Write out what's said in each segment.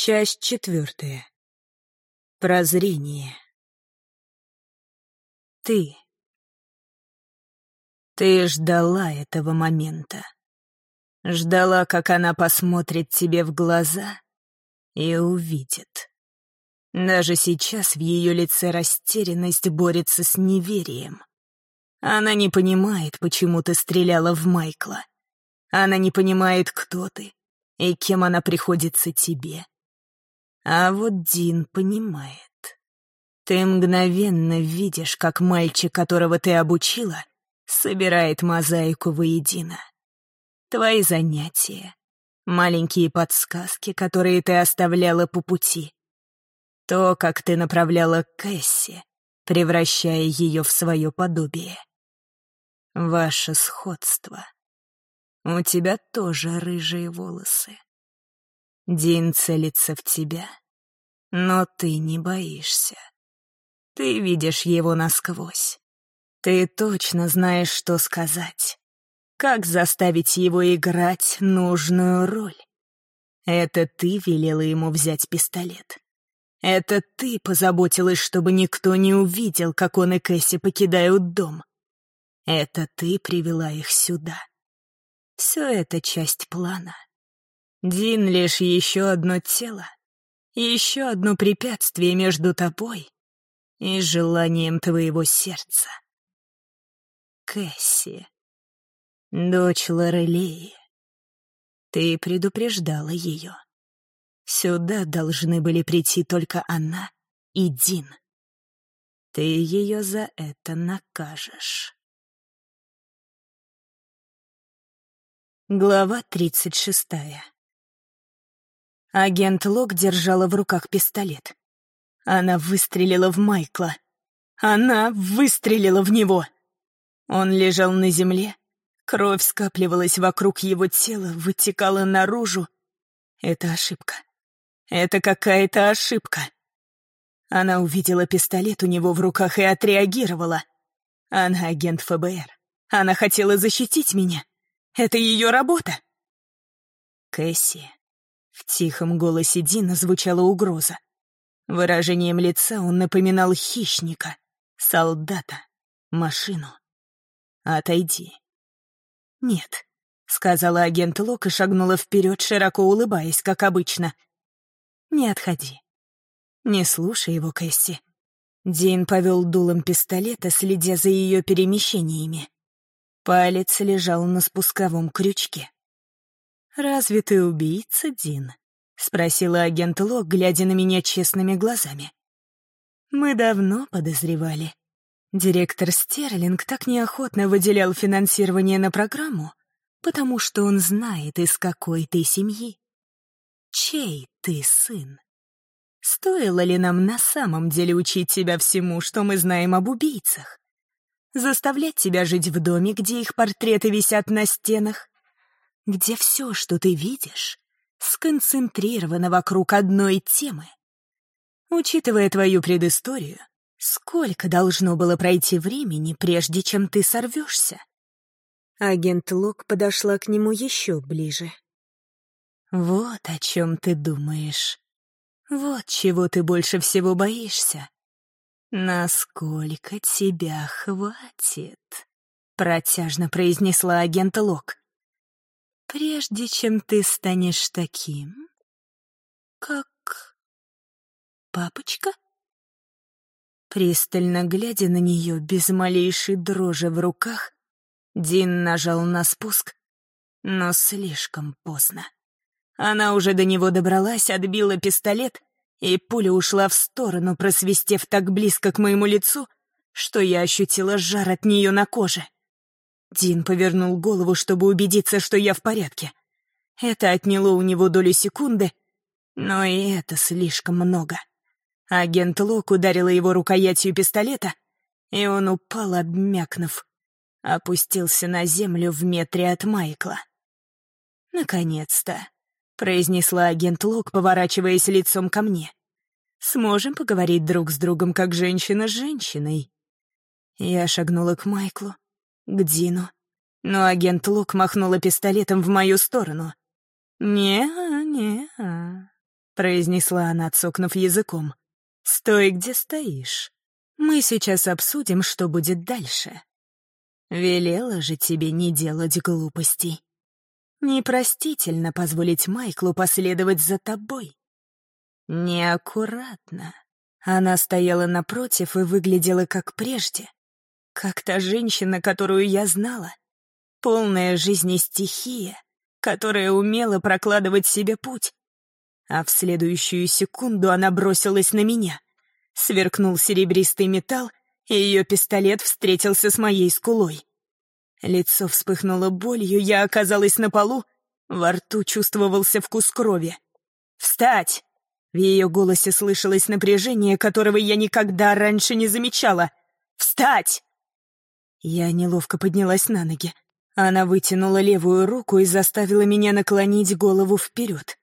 Часть четвертая. Прозрение. Ты. Ты ждала этого момента. Ждала, как она посмотрит тебе в глаза и увидит. Даже сейчас в ее лице растерянность борется с неверием. Она не понимает, почему ты стреляла в Майкла. Она не понимает, кто ты и кем она приходится тебе. А вот Дин понимает. Ты мгновенно видишь, как мальчик, которого ты обучила, собирает мозаику воедино. Твои занятия, маленькие подсказки, которые ты оставляла по пути. То, как ты направляла Кэсси, превращая ее в свое подобие. Ваше сходство. У тебя тоже рыжие волосы. Дин целится в тебя, но ты не боишься. Ты видишь его насквозь. Ты точно знаешь, что сказать. Как заставить его играть нужную роль. Это ты велела ему взять пистолет. Это ты позаботилась, чтобы никто не увидел, как он и Кэсси покидают дом. Это ты привела их сюда. Все это часть плана. Дин — лишь еще одно тело, еще одно препятствие между тобой и желанием твоего сердца. Кэсси, дочь Лорелии, ты предупреждала ее. Сюда должны были прийти только она и Дин. Ты ее за это накажешь. Глава тридцать шестая Агент Лок держала в руках пистолет. Она выстрелила в Майкла. Она выстрелила в него. Он лежал на земле. Кровь скапливалась вокруг его тела, вытекала наружу. Это ошибка. Это какая-то ошибка. Она увидела пистолет у него в руках и отреагировала. Она агент ФБР. Она хотела защитить меня. Это ее работа. Кэсси в тихом голосе Дина звучала угроза. Выражением лица он напоминал хищника, солдата, машину. «Отойди». «Нет», — сказала агент Лок и шагнула вперед, широко улыбаясь, как обычно. «Не отходи. Не слушай его, Кэсси». Дин повел дулом пистолета, следя за ее перемещениями. Палец лежал на спусковом крючке. «Разве ты убийца, Дин?» — спросила агент Лок, глядя на меня честными глазами. «Мы давно подозревали. Директор Стерлинг так неохотно выделял финансирование на программу, потому что он знает, из какой ты семьи. Чей ты сын? Стоило ли нам на самом деле учить тебя всему, что мы знаем об убийцах? Заставлять тебя жить в доме, где их портреты висят на стенах, где все, что ты видишь, сконцентрировано вокруг одной темы. Учитывая твою предысторию, сколько должно было пройти времени, прежде чем ты сорвешься? Агент Лок подошла к нему еще ближе. Вот о чем ты думаешь. Вот чего ты больше всего боишься. Насколько тебя хватит? Протяжно произнесла агент Лок прежде чем ты станешь таким, как папочка? Пристально глядя на нее без малейшей дрожи в руках, Дин нажал на спуск, но слишком поздно. Она уже до него добралась, отбила пистолет, и пуля ушла в сторону, просвистев так близко к моему лицу, что я ощутила жар от нее на коже. Дин повернул голову, чтобы убедиться, что я в порядке. Это отняло у него долю секунды, но и это слишком много. Агент Лок ударила его рукоятью пистолета, и он упал, обмякнув. Опустился на землю в метре от Майкла. «Наконец-то», — произнесла агент Лок, поворачиваясь лицом ко мне. «Сможем поговорить друг с другом, как женщина с женщиной». Я шагнула к Майклу, к Дину. Но агент Лук махнула пистолетом в мою сторону. «Не-а, не-а», произнесла она, цокнув языком. «Стой, где стоишь. Мы сейчас обсудим, что будет дальше. Велела же тебе не делать глупостей. Непростительно позволить Майклу последовать за тобой. Неаккуратно. Она стояла напротив и выглядела как прежде. Как та женщина, которую я знала. Полная жизни стихия, которая умела прокладывать себе путь. А в следующую секунду она бросилась на меня. Сверкнул серебристый металл, и ее пистолет встретился с моей скулой. Лицо вспыхнуло болью, я оказалась на полу, во рту чувствовался вкус крови. «Встать!» В ее голосе слышалось напряжение, которого я никогда раньше не замечала. «Встать!» Я неловко поднялась на ноги. Она вытянула левую руку и заставила меня наклонить голову вперед.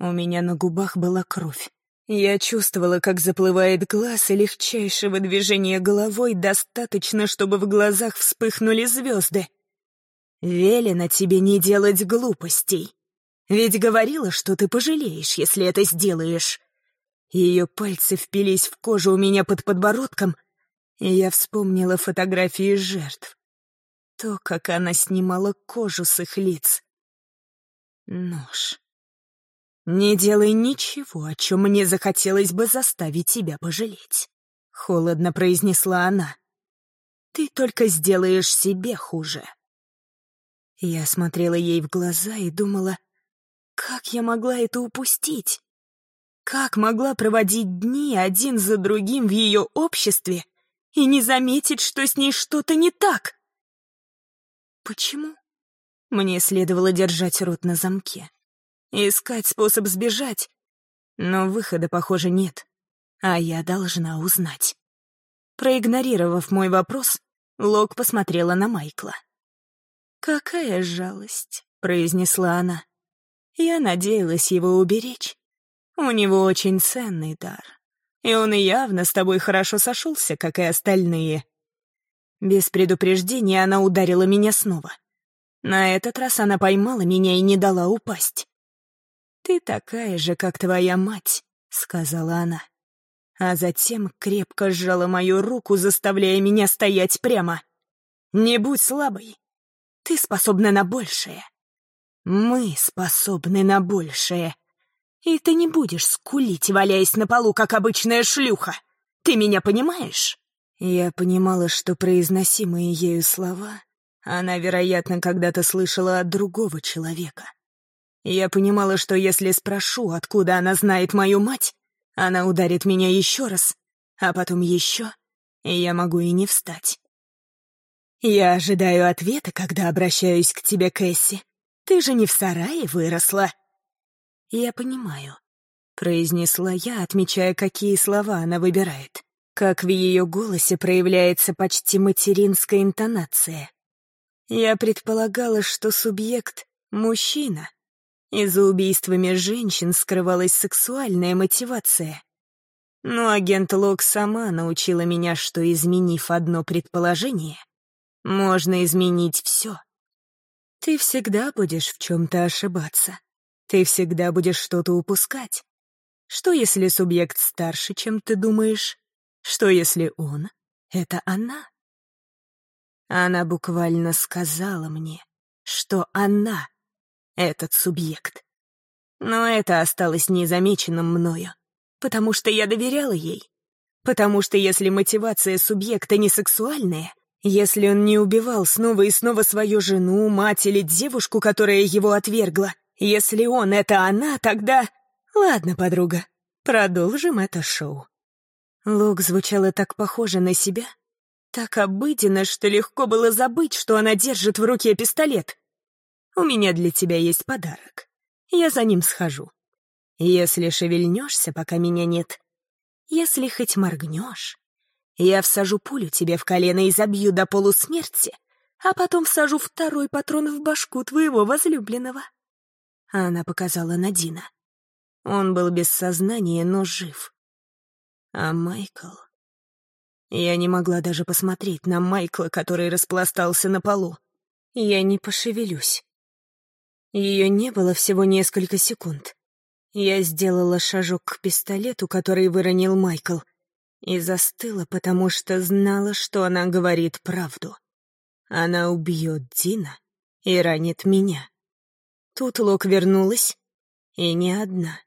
У меня на губах была кровь. Я чувствовала, как заплывает глаз, и легчайшего движения головой достаточно, чтобы в глазах вспыхнули звезды. «Велено тебе не делать глупостей. Ведь говорила, что ты пожалеешь, если это сделаешь». Ее пальцы впились в кожу у меня под подбородком, и я вспомнила фотографии жертв. То, как она снимала кожу с их лиц. Нож. «Не делай ничего, о чем мне захотелось бы заставить тебя пожалеть», — холодно произнесла она. «Ты только сделаешь себе хуже». Я смотрела ей в глаза и думала, как я могла это упустить? Как могла проводить дни один за другим в ее обществе и не заметить, что с ней что-то не так? Почему? Мне следовало держать рот на замке искать способ сбежать. Но выхода, похоже, нет. А я должна узнать. Проигнорировав мой вопрос, Лок посмотрела на Майкла. «Какая жалость», — произнесла она. «Я надеялась его уберечь. У него очень ценный дар, и он явно с тобой хорошо сошелся, как и остальные». Без предупреждения она ударила меня снова. На этот раз она поймала меня и не дала упасть. «Ты такая же, как твоя мать», — сказала она. А затем крепко сжала мою руку, заставляя меня стоять прямо. «Не будь слабой. Ты способна на большее. Мы способны на большее. И ты не будешь скулить, валяясь на полу, как обычная шлюха. Ты меня понимаешь?» Я понимала, что произносимые ею слова она, вероятно, когда-то слышала от другого человека. Я понимала, что если спрошу, откуда она знает мою мать, она ударит меня еще раз, а потом еще, и я могу и не встать. Я ожидаю ответа, когда обращаюсь к тебе, Кэсси. Ты же не в сарае выросла. Я понимаю, — произнесла я, отмечая, какие слова она выбирает. Как в ее голосе проявляется почти материнская интонация. Я предполагала, что субъект — мужчина, и за убийствами женщин скрывалась сексуальная мотивация. Но агент Лок сама научила меня, что, изменив одно предположение, можно изменить все. Ты всегда будешь в чем-то ошибаться. Ты всегда будешь что-то упускать. Что, если субъект старше, чем ты думаешь? Что, если он — это она? Она буквально сказала мне, что она этот субъект. Но это осталось незамеченным мною, потому что я доверяла ей. Потому что если мотивация субъекта не сексуальная, если он не убивал снова и снова свою жену, мать или девушку, которая его отвергла, если он — это она, тогда... Ладно, подруга, продолжим это шоу. Лук звучала так похоже на себя, так обыденно, что легко было забыть, что она держит в руке пистолет. У меня для тебя есть подарок. Я за ним схожу. Если шевельнешься, пока меня нет, если хоть моргнешь, я всажу пулю тебе в колено и забью до полусмерти, а потом всажу второй патрон в башку твоего возлюбленного. Она показала на Дина. Он был без сознания, но жив. А Майкл... Я не могла даже посмотреть на Майкла, который распластался на полу. Я не пошевелюсь. Ее не было всего несколько секунд. Я сделала шажок к пистолету, который выронил Майкл, и застыла, потому что знала, что она говорит правду. Она убьет Дина и ранит меня. Тут Лок вернулась, и не одна.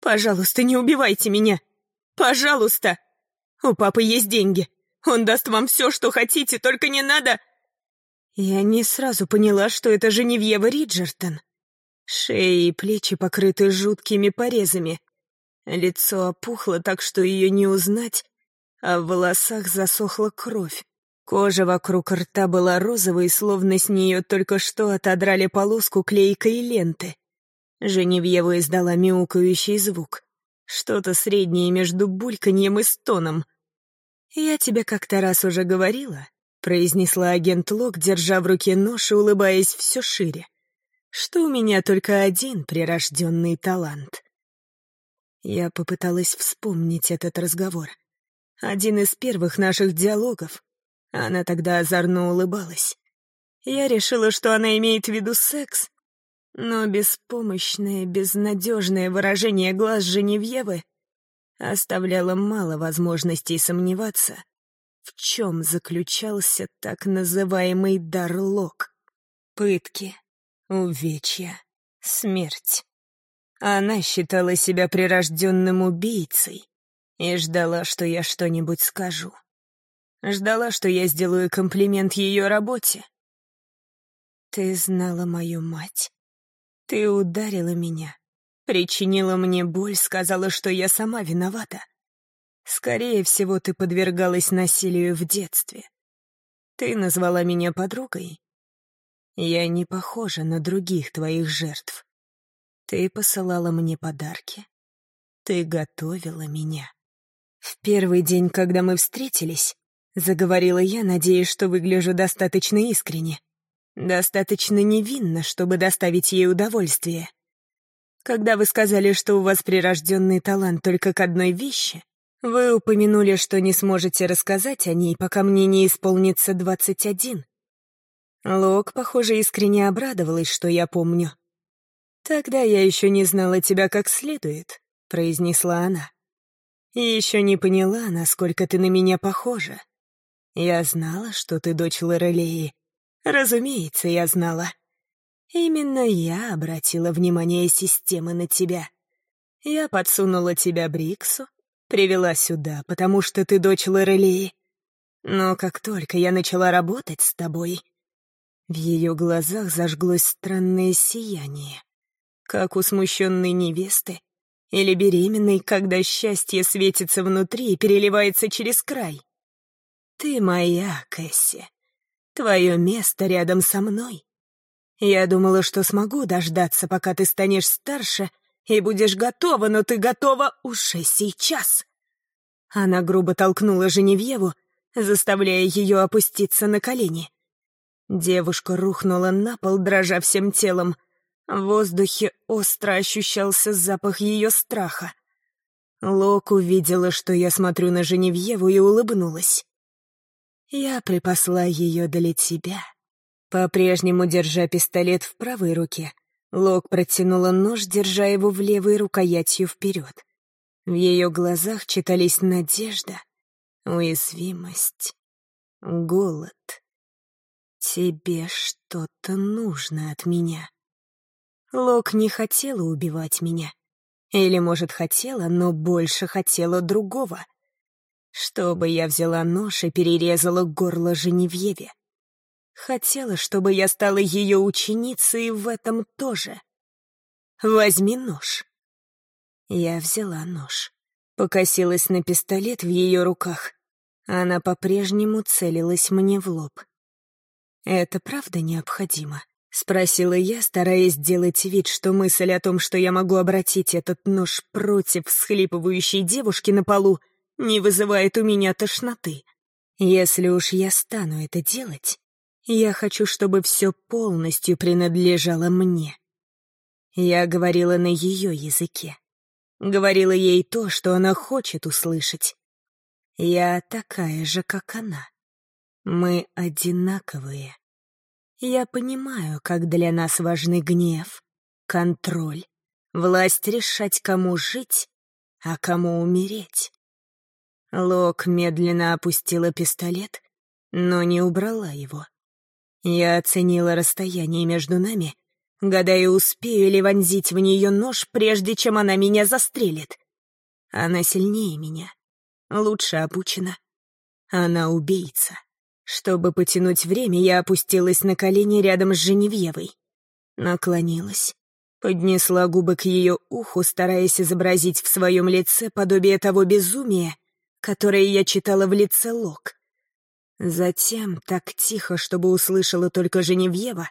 «Пожалуйста, не убивайте меня! Пожалуйста! У папы есть деньги. Он даст вам все, что хотите, только не надо...» Я не сразу поняла, что это Женевьева Риджертон. Шея и плечи покрыты жуткими порезами. Лицо опухло так, что ее не узнать, а в волосах засохла кровь. Кожа вокруг рта была розовой, словно с нее только что отодрали полоску клейкой ленты. Женевьева издала мяукающий звук. Что-то среднее между бульканьем и стоном. «Я тебе как-то раз уже говорила», — произнесла агент Лок, держа в руке нож и улыбаясь все шире что у меня только один прирожденный талант. Я попыталась вспомнить этот разговор. Один из первых наших диалогов. Она тогда озорно улыбалась. Я решила, что она имеет в виду секс, но беспомощное, безнадежное выражение глаз Женевьевы оставляло мало возможностей сомневаться, в чем заключался так называемый дар Лок. Пытки, увечья, смерть. Она считала себя прирожденным убийцей и ждала, что я что-нибудь скажу. Ждала, что я сделаю комплимент ее работе. Ты знала мою мать. Ты ударила меня, причинила мне боль, сказала, что я сама виновата. Скорее всего, ты подвергалась насилию в детстве. Ты назвала меня подругой, я не похожа на других твоих жертв. Ты посылала мне подарки. Ты готовила меня. В первый день, когда мы встретились, заговорила я, надеясь, что выгляжу достаточно искренне. Достаточно невинно, чтобы доставить ей удовольствие. Когда вы сказали, что у вас прирожденный талант только к одной вещи, вы упомянули, что не сможете рассказать о ней, пока мне не исполнится двадцать один. Лок, похоже, искренне обрадовалась, что я помню. «Тогда я еще не знала тебя как следует», — произнесла она. «И еще не поняла, насколько ты на меня похожа. Я знала, что ты дочь Лорелеи. Разумеется, я знала. Именно я обратила внимание системы на тебя. Я подсунула тебя Бриксу, привела сюда, потому что ты дочь Лорелеи. Но как только я начала работать с тобой, в ее глазах зажглось странное сияние, как у смущенной невесты или беременной, когда счастье светится внутри и переливается через край. «Ты моя, Кэсси. Твое место рядом со мной. Я думала, что смогу дождаться, пока ты станешь старше и будешь готова, но ты готова уже сейчас». Она грубо толкнула Женевьеву, заставляя ее опуститься на колени. Девушка рухнула на пол, дрожа всем телом. В воздухе остро ощущался запах ее страха. Лок увидела, что я смотрю на Женевьеву и улыбнулась. «Я припасла ее для тебя». По-прежнему, держа пистолет в правой руке, Лок протянула нож, держа его в левой рукоятью вперед. В ее глазах читались надежда, уязвимость, голод. «Тебе что-то нужно от меня». Лок не хотела убивать меня. Или, может, хотела, но больше хотела другого. Чтобы я взяла нож и перерезала горло Женевьеве. Хотела, чтобы я стала ее ученицей в этом тоже. Возьми нож. Я взяла нож. Покосилась на пистолет в ее руках. Она по-прежнему целилась мне в лоб. «Это правда необходимо?» — спросила я, стараясь сделать вид, что мысль о том, что я могу обратить этот нож против всхлипывающей девушки на полу, не вызывает у меня тошноты. Если уж я стану это делать, я хочу, чтобы все полностью принадлежало мне. Я говорила на ее языке. Говорила ей то, что она хочет услышать. Я такая же, как она. Мы одинаковые. Я понимаю, как для нас важны гнев, контроль, Власть решать, кому жить, а кому умереть. Лок медленно опустила пистолет, но не убрала его. Я оценила расстояние между нами, гадая, успею ли вонзить в нее нож, прежде чем она меня застрелит. Она сильнее меня, лучше обучена. Она убийца. Чтобы потянуть время, я опустилась на колени рядом с Женевьевой. Наклонилась, поднесла губы к ее уху, стараясь изобразить в своем лице подобие того безумия, которое я читала в лице Лок. Затем, так тихо, чтобы услышала только Женевьева,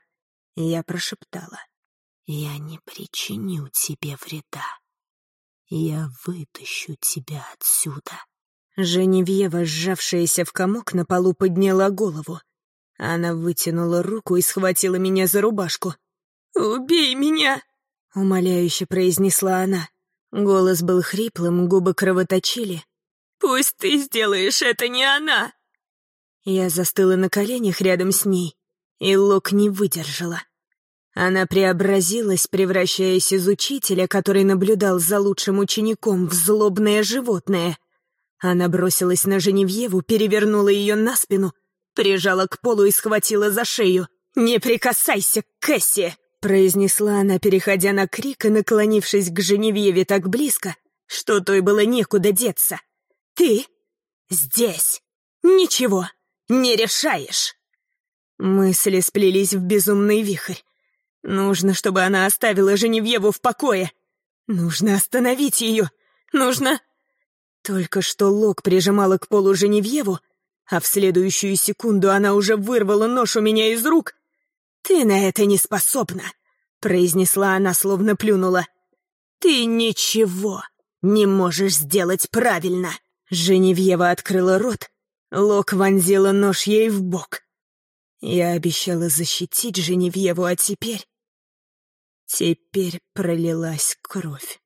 я прошептала. «Я не причиню тебе вреда. Я вытащу тебя отсюда». Женевьева, сжавшаяся в комок на полу, подняла голову. Она вытянула руку и схватила меня за рубашку. «Убей меня!» — умоляюще произнесла она. Голос был хриплым, губы кровоточили. «Пусть ты сделаешь это, не она!» Я застыла на коленях рядом с ней, и Лок не выдержала. Она преобразилась, превращаясь из учителя, который наблюдал за лучшим учеником, в злобное животное. Она бросилась на Женевьеву, перевернула ее на спину, прижала к полу и схватила за шею. «Не прикасайся, Кэсси!» — произнесла она, переходя на крик и наклонившись к Женевьеве так близко, что той было некуда деться. «Ты здесь ничего не решаешь!» Мысли сплелись в безумный вихрь. Нужно, чтобы она оставила Женевьеву в покое. Нужно остановить ее. Нужно... Только что Лок прижимала к полу Женевьеву, а в следующую секунду она уже вырвала нож у меня из рук. «Ты на это не способна», — произнесла она, словно плюнула. «Ты ничего не можешь сделать правильно». Женевьева открыла рот, Лок вонзила нож ей в бок. Я обещала защитить Женевьеву, а теперь... Теперь пролилась кровь.